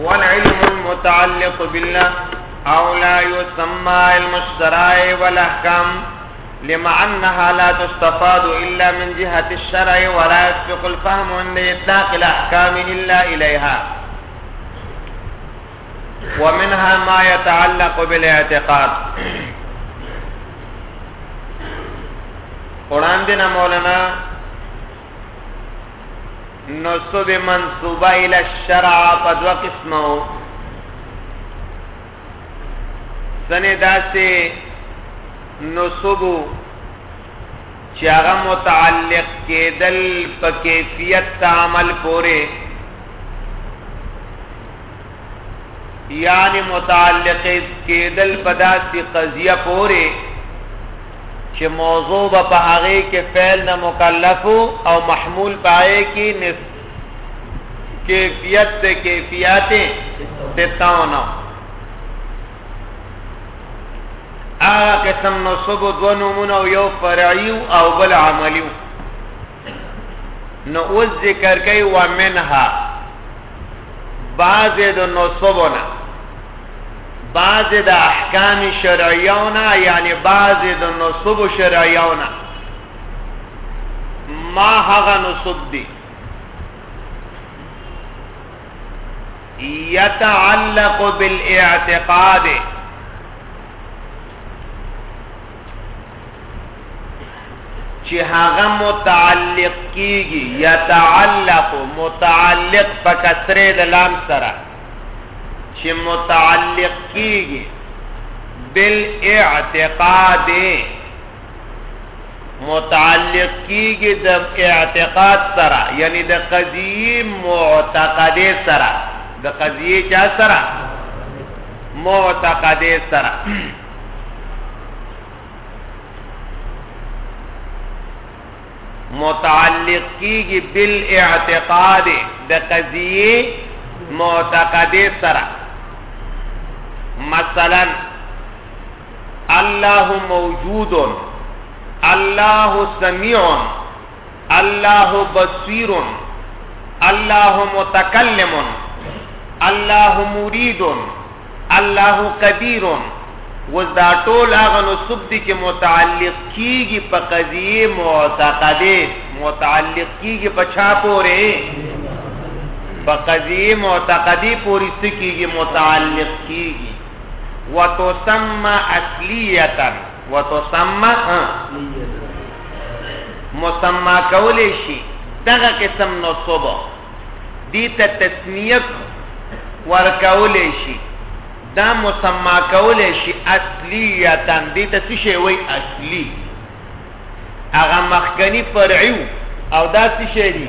والعلم المتعلق بالله أو لا يسمى علم الشرائع والأحكام لما أنها لا تستفاد إلا من جهة الشرع ولا يسبق الفهم عند إطلاق الأحكام إلا إليها ومنها ما يتعلق بالاعتقاد قرآن دينا مولانا نصب منصوبه الى الشرع په دوه قسمو سنه داسې نصب چې هغه متعلق کېدل په کیفیت عمل پورې یعنی متعلق کېدل په داسې قضیه پورې چې موضوع به په هغه کې فعل نه مکلف او محمول پائے کې نس کیفیت ته کیفیت ستاونه هغه قسم نو سبو دو نمونه یو فرعی او بل عملی نو اوس ذکر کوي ومنها بعض د نصبونه بعض د احکام شرعیونه یعنی بعض د نصب شرعیونه ما هغه نصب دي يتعلق بالاعتقاد چې هغه متعلق کیږي یتعلق متعلق په کسره د لام سره چې متعلق کیږي بالاعتقاد متعلق کیږي د اعتقاد سره یعنی د قضیه معتقده سره د قضیه چا سره معتقده سره متعلق کیږي بالاعتقاد د قضیه معتقده سره مثلا الله موجود الله سميع الله بصير الله متكلم الله مريد الله قدير وذا ټول هغه نسب دي چې متعلق کیږي په قضیه معتقده متعلق کیږي په چا پورې په قضیه معتقدی پورې سکیږي متعلق کیږي وتسمى اصلیتا وتسمى مسمى کولی شي دغه قسم نو صبح دي ته تسمیه ورکولی شي دا مسمى کولی شي اصلیه دي ته څه شی وای اصلي هغه مخکنی فرعي او دا څه شی دی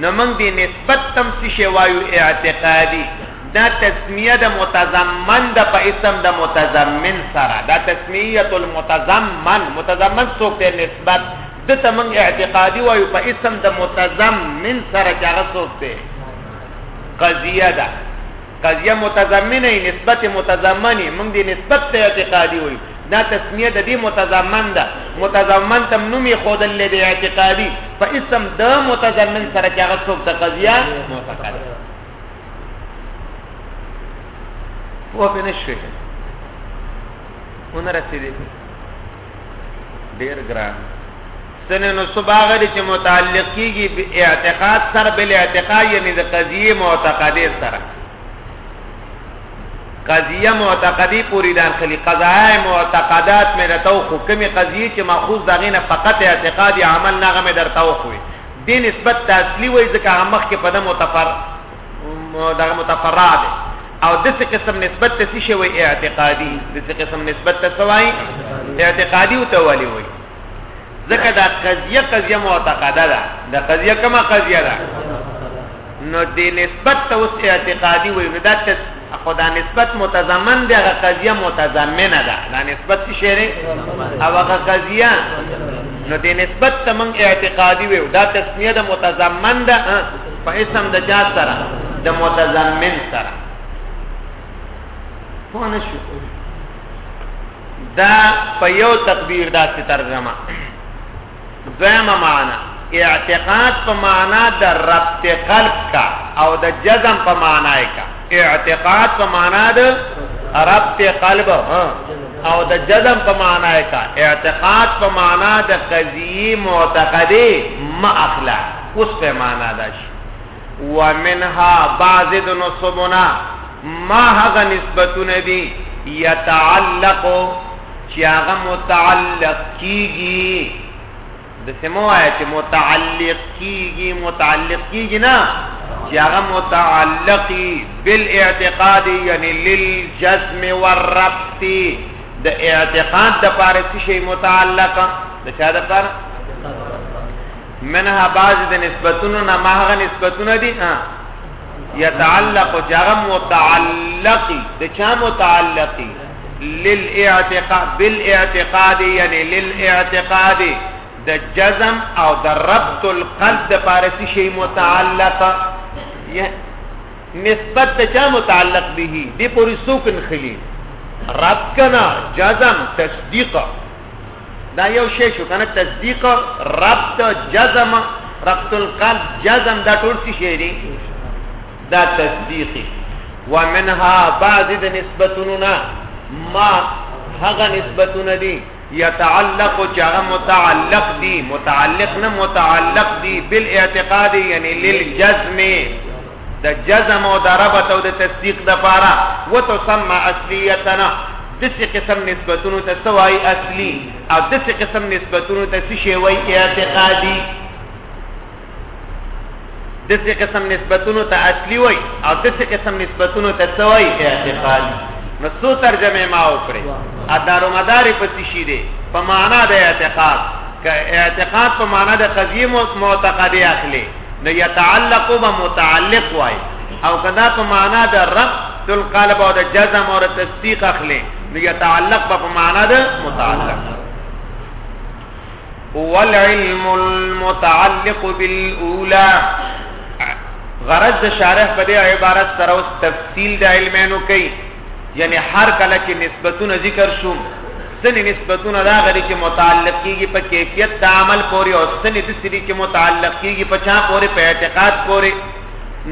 نو موږ دې نسبت تم څه شی وایو اعتقادي دا تسمیه د متضمن د په اسم د متضمن سره دا تسمیه المتضمن متضمن څوک دی نسبت د ته موږ اعتقادي وایو په اسم د متضمن سره چې هغه څوک دی قضیه ده قضیه متضمنه ای نسبت متضمنی موږ دی نسبت ته اعتقادی وای دا تسمیه د دې متضمن ده متضمن تم نومي خودل له اعتقادی په اسم د متضمن سره کې هغه څوک د قضیه معتقد وو په نشوي ونه رسیدي ډیر ګران سن نو صباغه دي چې متعلق کیږي به اعتقاد سر بل اعتقاد یعنی د قضیه معتقده سره قضیه معتقدی پوری داخلي قضایا معتقدات مې راتو حکم قضیه چې ماخوذ دغه نه فقط اعتقادي عمل نه غمه درتاو خوې دې نسبت تاسلی وای ځکه مخ کې پدم متفر دا متفرع ده او د څه قسم نسبت ته شي وي اعتقادي د څه قسم نسبت ته سوای اعتقادي او توالي وي ځکه دا قضيه قضيه معتقده ده دا قضيه کما قضيه ده نو د نسبت ته اوس اعتقادي وي دا خو دا نسبت متضمن دی هغه قضیه متضمنه ده دا نسبت څه شی دی او هغه قضیه نو دې نسبت ته موږ اعتقادي ویو دا تسمیه د متضمن ده په اسم د جات سره د متضمن سره پوه نه شو دا په یو تقدیر داسې ترجمه دویمه معنا اعتقاد په معنا د ربط قلب کا او د جزم په معنا کا اعتقاد په معنا د ربط قلب او د جزم په معنا کا اعتقاد په معنا د قضیه معتقدی ما اخلا اوس په معنا ده ومنها بعض د نصبنا ما هغه نسبتونه دي يتعلق چې هغه متعلق کیږي د سمو آیا چې متعلق کیږي متعلق کیږي نه چې هغه متعلقي بالاعتقاد یعنی للجزم والربط د اعتقاد د پاره څه شی متعلق د چا د پاره منها بعض د نسبتونو نه ما هغه نسبتونه دي ها يتعلق جرم متعلق د چا متعلق للاعتقاد بالاعتقاد یعنی للاعتقاد د جزم او د ربط القلب د پارسی شی متعلق نسبت د چا متعلق به دی پوری سوکن خلی رب کنا جزم تصدیق دا یو شی شو کنه تصدیق ربط جزم ربط القلب جزم دا ټول څه شی دی دا تصدیقی ومنها بعض د نسبتوننا ما هغه نسبتونه دي يتعلق چاغه متعلق دي متعلق نه متعلق دي بالاعتقاد يعني للجزم د جزم او د ربط او د تصدیق د پاره وتسمى اصلیتنا دسی قسم نسبتونو ته سوای اصلی او دسی قسم نسبتونو ته څه شی وای اعتقادی دسی قسم نسبتونو ته اصلی وای او دسی قسم نسبتونو ته سوای اعتقادی نو څو ترجمه ما وکړي ادارو مدار په څه شی دی په معنا د اعتقاد که اعتقاد په معنا د قضیه معتقدی اخلي د يتعلق به متعلق وای او کدا په معنا د رب تل قالب او د جزم او تصدیق اخلي نو يتعلق به په معنا د متعلق والعلم المتعلق بالاولى غرض د شارح په دې عبارت سره اوس تفصیل د علمانو کوي یعنی هر کله چې نسبتونه ذکر شوم ځنې نسبتونه راغلي چې متعلق کیږي په کیفیت د عمل پورې او ځنې داسې دي چې متعلق کیږي په چا پورې په اعتقاد پورې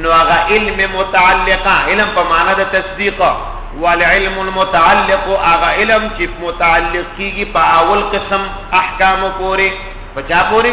نو هغه علم متعلقه علم په معنا د تصدیق والعلم المتعلق هغه علم چې متعلق کیږي په اول قسم احکام پورې په چا پورې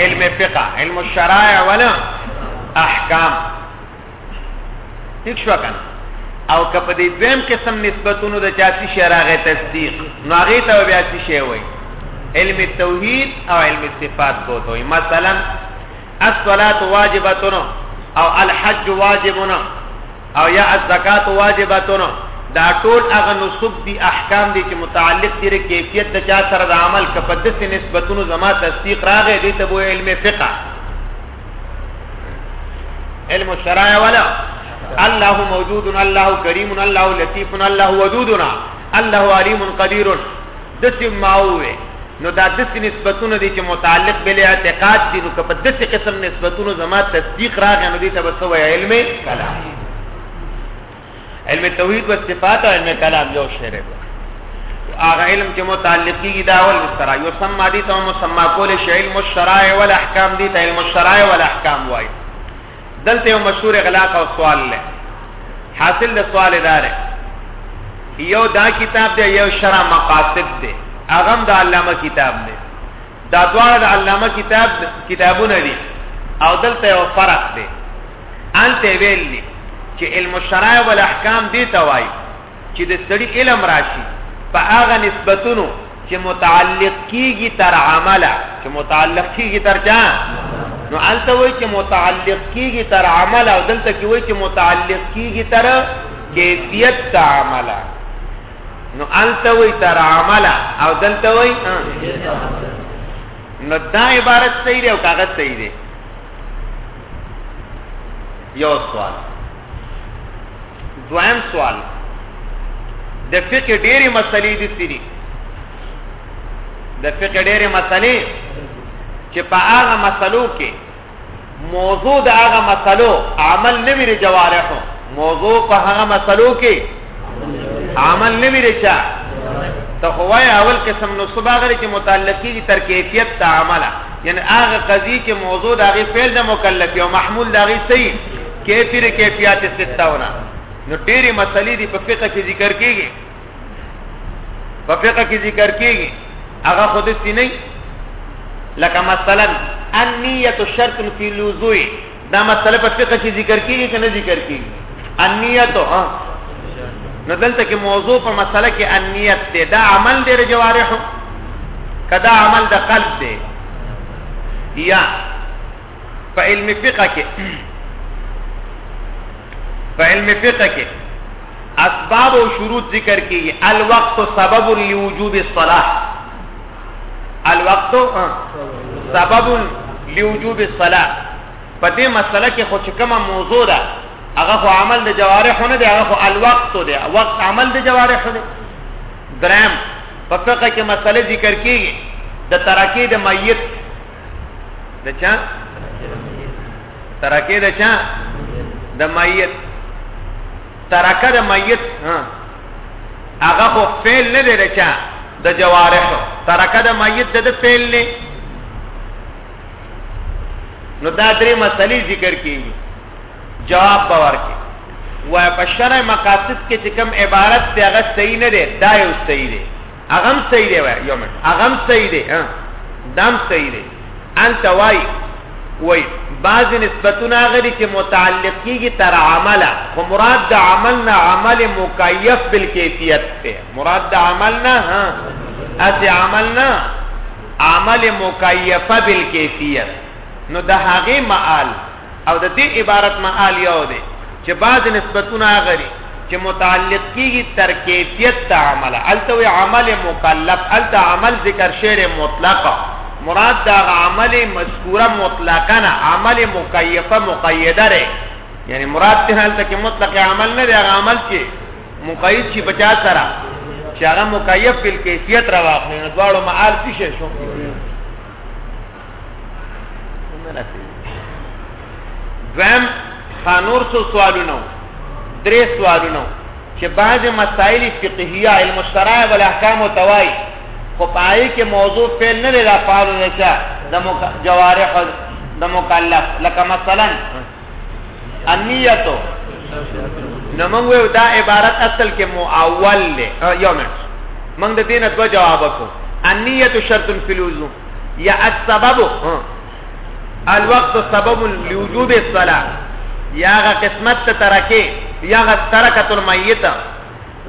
علم فقه علم الشرائع ولا احکام هیڅ وکړ او کپ دې دویم قسم نسبتونو د چاسی شراغه تصدیق نو هغه ته بیا څه شی وای علم توحید او علم صفات بوته وای مثلا الصلاه واجبتون او الحج واجبون او یا الزکات واجباتون دا ټول هغه نسب دي احکام دي چې متعلق دي ر کیفیت د چا سره د عمل کپه د سي نسبتونو زما تصدیق راغې دي ته بو علم فقه علم الشرع ولا الله موجود الله کریم الله لطیف الله ودودنا الله علیم قدیر دسی ماوې نو دا دسی نسبتونه دي چې متعلق بل اعتقاد دي نو که په دسی قسم نسبتونو زما تصدیق راغی نو دې ته به سوې علم کلام علم توحید او صفات او علم کلام یو شعر دی هغه علم چې متعلق دي دا ول سره یو سم مادي ته مسما کول شی علم الشرائع والاحکام دي ته علم الشرائع والاحکام وایي دلته یو مشهور اغلاق او سوال لې حاصل د سوال ادارې یو دا کتاب دی یو شرع مقاصد دی اغم د علامه کتاب دی دا دواړه د علامه کتاب کتابونه دي او دلته یو فرق دی انته ویلی چې علم الشرع والاحکام دی توای چې د سړي علم راشي په هغه نسبتونو چې متعلق کیږي تر عمله چې متعلق کیږي تر چا نو الته وای چې متعلق کیږي تر عمله او دلته کې وای چې متعلق کیږي تر کیفیت تر عمله نو الته وای تر عمله او دلته وای نو دا عبارت صحیح دی او کاغذ صحیح دی یو سوال دویم سوال د فقه ډېری مسلې دي سری د فقه ډېری مسلې چې په هغه مسلو کې موضوع د هغه مسلو عمل نه ویری جوارح موضوع په هغه مسلو کې عمل نه ویری چا ته خوای اول قسم نو صبح غره کې متعلقي دي تر کیفیت ته عمله یعنی هغه قضیه چې موضوع د هغه فعل نه مکلف او محمول د هغه صحیح کیفی ر کیفیات ستاونه نو ډېری مسلې دی په فقہ کې ذکر کیږي په فقہ کې ذکر کیږي هغه خود سي نه لکه مثلا النیه شرط فی الوضوء دا مسله په فقہ کې ذکر کیږي که نه ذکر کیږي النیت ها نو دلته کې موضوع په مسله کې النیت دی دا عمل دی د جوارحو کدا عمل د قلب دی یا په علم فقه کې په علم فقه کې اسباب او شروط ذکر کیږي الوقت سبب لوجوب الصلاه الوقت سبب لوجوب الصلاه په دې مسله کې خو چې کومه موضوع ده هغه خو عمل د جوارح نه دی هغه خو الوقت دی وقت عمل د جوارح دی درم په فقه کې مسله ذکر کیږي د ترکی د میت د چا ترکه د چا د میت ترکه د میت ها هغه خو فعل نه دی رچا د جوارح ترکه د میت د فعل نه نو دا درې مسلې ذکر کیږي جواب باور کې وای په شرع مقاصد کې چې کوم عبارت دی هغه صحیح نه دی دا یو صحیح دی اغم صحیح دی وای یو منټ اغم صحیح دی ها دام صحیح دی انت وای وای بعض نسبتونه غری چې متعلق کیږي تر عمله خو مراد د عمل نه عمل مکیف بالکیفیت ته مراد د عمل نه ها اسی عمل نه عمل مکیفه بالکیفیت نو د هغه معال او د دې عبارت معال یو دی چې بعض نسبتونه هغه دي چې متعلق کیږي تر کیفیت ته عمل الته وی عمل مکلف الته عمل ذکر شعر مطلق مراد دا عمل مذکوره مطلقا عمل مکیفه مقیده ده یعنی مراد ته الته کې مطلق عمل نه دی عمل چې مقید شي بچا سره چې هغه مکیف په کیفیت راوخنه دواړو معال څه شو دویم خانور سو سوالونه درې سوالونه چې بعض مسائل فقهیه علم الشرع او احکام او توای خو پای کې موضوع فعل نه لري افعال نشه د جوارح د مکلف لکه مثلا انیتو نو موږ ویو دا عبارت اصل کې مؤول دی یو منټ موږ د دې نه دوه جواب وکړو انیتو شرط فی الوضو یا السبب الوقت سبب لوجوب الصلاه یا غ قسمت ته ترکه یا غ ترکه المیت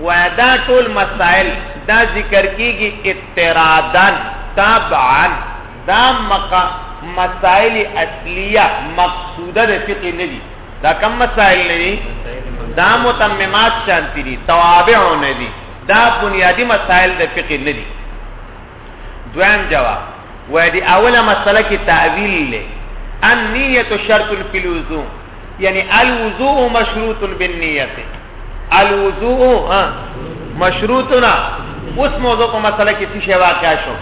ودا ټول مسائل دا ذکر کیږي اعتراضن تبعا دا مقا مسائل اصلیه مقصوده د فقه نه دي دا کم مسائل نه دي دا متممات شانتی دي توابع نه دي دا بنیادی مسائل د فقه نه دي دویم جواب وای دی اوله مسله کې تعویل له ان نیت شرط فی الوضوء یعنی الوضوء مشروط بالنیه الوضوء مشروطنا اوس موضوع په مسله کې څه شی واقع شو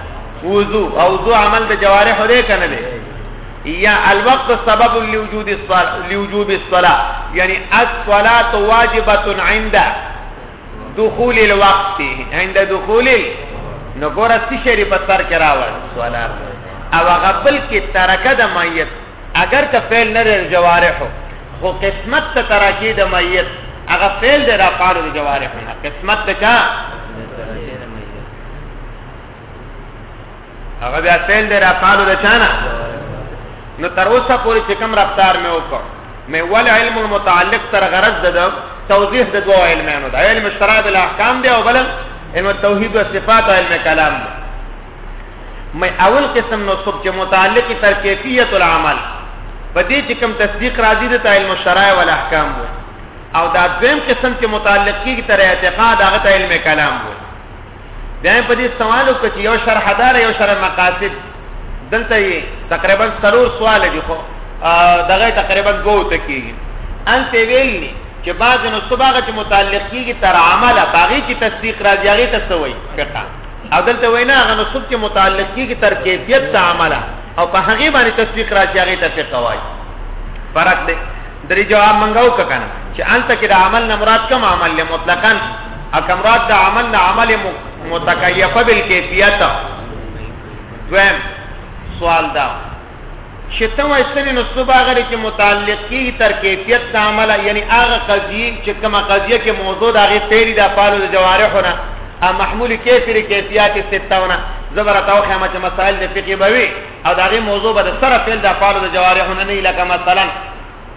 وضو او وضو عمل د جوارح دی کنه دی یا الوقت سبب لوجود الصلاه لوجوب الصلاه یعنی الصلاه واجبه عند دخول الوقت عند دخول نو ګور څه شری په سر کې راوړ سوالات او غبل کې ترکه د مایت اگر که فعل نه لري جوارح خو قسمت ته ترکه د مایت هغه فعل د رفعال د جوارح نه قسمت ته هغه بیا فعل دی رفعلو د چانه نو تر اوسه پورې چې کوم رفتار مې وکړ مې ول علم المتعلق تر غرض ده توضیح د دوه علمانو ده علم شرع بالاحکام دی او بل علم التوحید و صفات علم کلام دی مې اول قسم نو سب چې متعلق تر کیفیت العمل په دې چې کوم تصدیق راځي د علم شرع او احکام وو او دا دویم قسم چې متعلق کیږي تر اعتقاد هغه علم کلام وو بیا په دې سوال وکړ چې یو شرح دار یو شرح مقاصد دلته یې تقریبا څلور سوال دي خو دغه تقریبا دوه ته کیږي انت ویلی چې بعض نو صباغه چې متعلق کیږي تر عمله باغی کې تصدیق راځي هغه ته سوی فقہ او دلته وینا هغه نو صب چې متعلق کیږي تر کیفیت ته عمله او په هغه باندې تصدیق راځي هغه ته فقہ وایي فرق دی درې جواب منغو کنه چې انت کې د عمل نه مراد کوم عمل له مطلقاً اکه مراد د عمل نه عمل متکیفه بالکیفیت دویم سوال دا چې ته وایې سنې نو صبح غره کې متعلق کی تر کیفیت د عمل یعنی هغه قضیه چې کومه قضیه کې موضوع د هغه پیری د افعال د جوارحونه ا محمول کیفر کیفیت ستاونه زبر تاو خمه چې مسائل د فقې بوي او دغه موضوع به سره فعل د افعال د جوارحونه نه لکه مثلا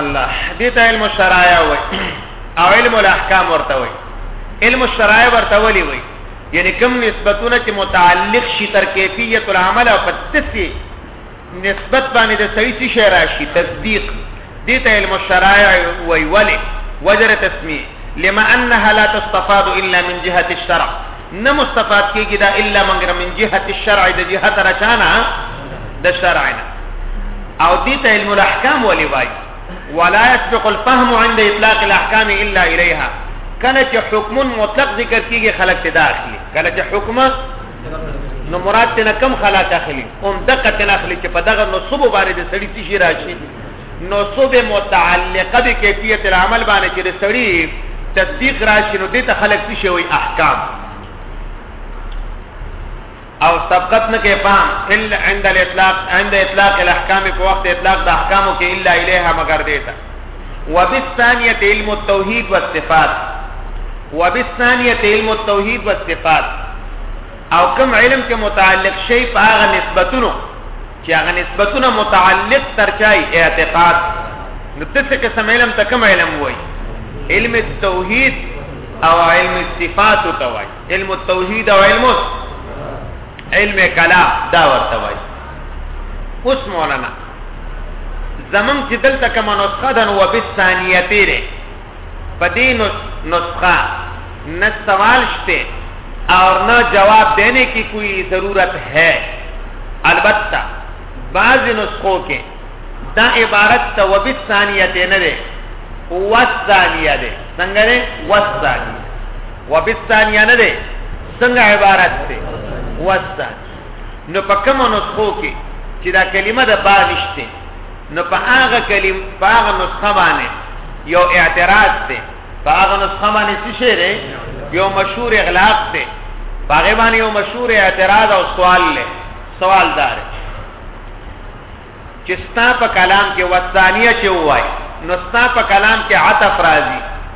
الله دې ته علم الشرایع وای او علم الاحکام ورته وای علم الشرایع ورته ولي وای یعنی کوم نسبتونه چې متعلق شي تر کیفیت العمل او قدسی نسبت باندې د صحیح څه شی راشي تصدیق دې ته علم الشرایع وای ولي وجر تسمیه لما انها لا تستفاد الا من جهه الشرع نه مستفاد کیږي دا الا مگر من جهه الشرع د جهه تر شانه د شرع نه او دې ته علم الاحکام ولي وای ولا يسبق الفهم عند اطلاق الاحکام الا اليها کله چې حکم مطلق ذکر کیږي خلق ته داخلي کله چې حکم نو مراد ته کم خلق اخلي هم دقه ته اخلي چې په دغه نصب باندې د سړی تشي راشي نصب متعلقه به کیفیت العمل باندې چې د سړی تطبیق راشي نو دې ته خلک څه وي احکام او سبقت نه کې فهم الا عند الاطلاق عند اطلاق الاحکام په وخت اطلاق د احکامو کې الا الیها مگر دیتا وبالثانیه علم التوحید والصفات وبالثانیه علم التوحید والصفات او کوم علم کې متعلق شی په هغه نسبتونو چې هغه نسبتونه متعلق ترچای اعتقاد نو تاسو قسم علم ته کوم علم وای علم التوحید او علم الصفات ته وای علم التوحید او علم علم کلام دا ورته وای اوس مولانا زمون چې دلته کومه نسخه ده نو وبالثانیتین په دې نسخه نه سوال شته اور نه جواب دینے کی کوئی ضرورت ہے البتہ بعض نسخو کې دا عبارت ته وبثانیه ته نه ده وثانیه ده څنګه ده وثانیه وبثانیه نه ده څنګه عبارت ده وثانیه نو په کومو نسخو کې چې دا کلمه ده با نشته نو په هغه کلیم په هغه نسخه باندې یو اعتراض دی په هغه نسخه باندې څه شی دی یو مشهور اغلاق دی په هغه باندې یو مشهور اعتراض او سوال دی سوال دار چې ستا په کلام کې وثانیه چې وای نو ستا په کلام کې عطف راځي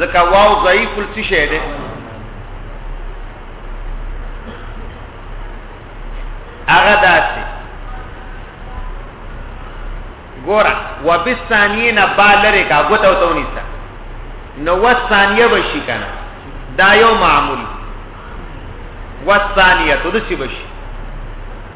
ځکه واو ضعیف څه شی دی هغه داسې ګوره وبالثانیه نه با لرې کا ګوته او تونیسه نو وثانیه به شي که نه دا یو معمول وثانیه تو دسی بشي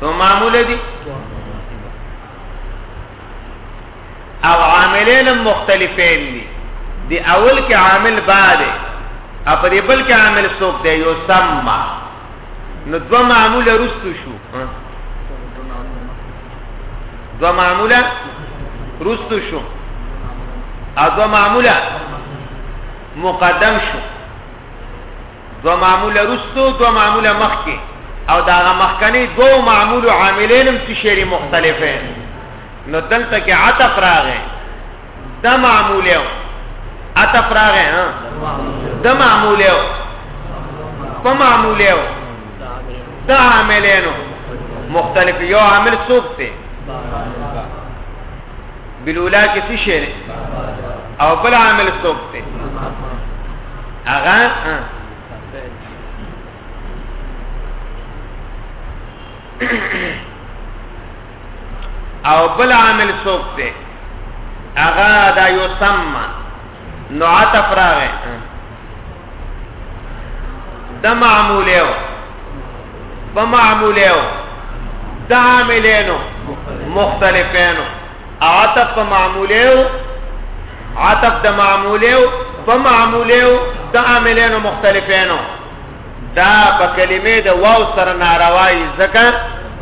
سو معمول دي او عاملین مختلفین دي دی اول کې عامل با دی او په دې بل کې عامل څوک دی یو سما نو دو معمول رستو شو دو معمول رستو شو او دو معمول مقدم شو دو معمول رستو دو معمول مخکې او دا مخکنی دو معمول عاملین هم شری مختلفه نو دلته کې عطف راغې د معمول یو عطف راغې ها د معمول یو په معمول یو د عاملینو مختلف یو عامل څوک دی بلولا کې څه شی دی او بل عامل څوک دی هغه او بل عامل څوک دی هغه دا یو سم نو عطف راغی د معمولیو په معمولیو د عاملینو مختلفینو عطف په معمولیو عطف د معمولیو په معمولیو د عاملینو مختلفینو دا په کلمې د واو سره ناروای ځکه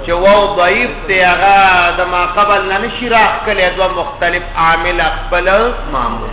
چې واو ضعیف دی هغه د ما قبل نه نشي راخلې دوه مختلف عامل خپل معمول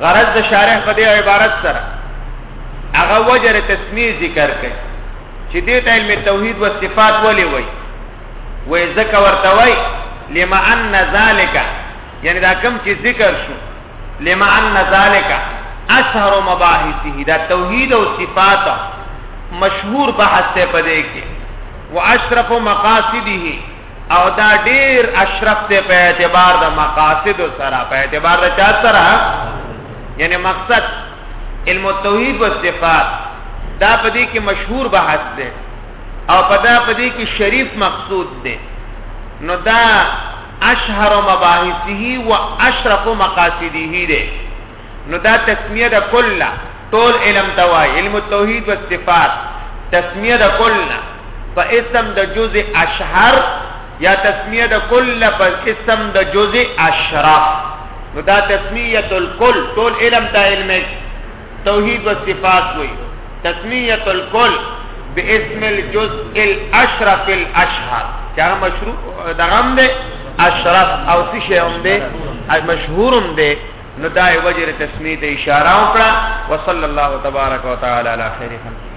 غرض د شارح په دې عبارت سره هغه وجر تسمیه ذکر کړي چې دې ته علم توحید او صفات ولې وای وای ذکر ورته وای لما ان ذالک یعنی دا کم چې ذکر شو لما ان ذالک اشهر مباحثه دا توحید او صفات مشهور بحث ته پدې کې واشرف مقاصده او دا ډیر اشرف ته په اعتبار د مقاصد سره په اعتبار د چا سره یعنی مقصد علم التوحید و صفات دا پدې کې مشهور بحث دی او پدا پدې کې شریف مقصود دی نو دا اشهر مباحثه و اشرف مقاصده دی نو دا تسمیه د کله ټول علم توای علم التوحید و صفات تسمیه د کله په اسم د جزء اشهر یا تسمیه د کله په اسم د جزء اشرف نو دا تسمیه الکل ټول علم ته علم توحید و صفات وی تسمیه الکل باسم الجزء الاشرف الاشهر چا مشروع دغم ده اشرف او څه شی هم ده مشهور هم ده نو دا وجر تسمیه ته اشاره وکړه وصلی الله تبارک وتعالى علی خیر خلق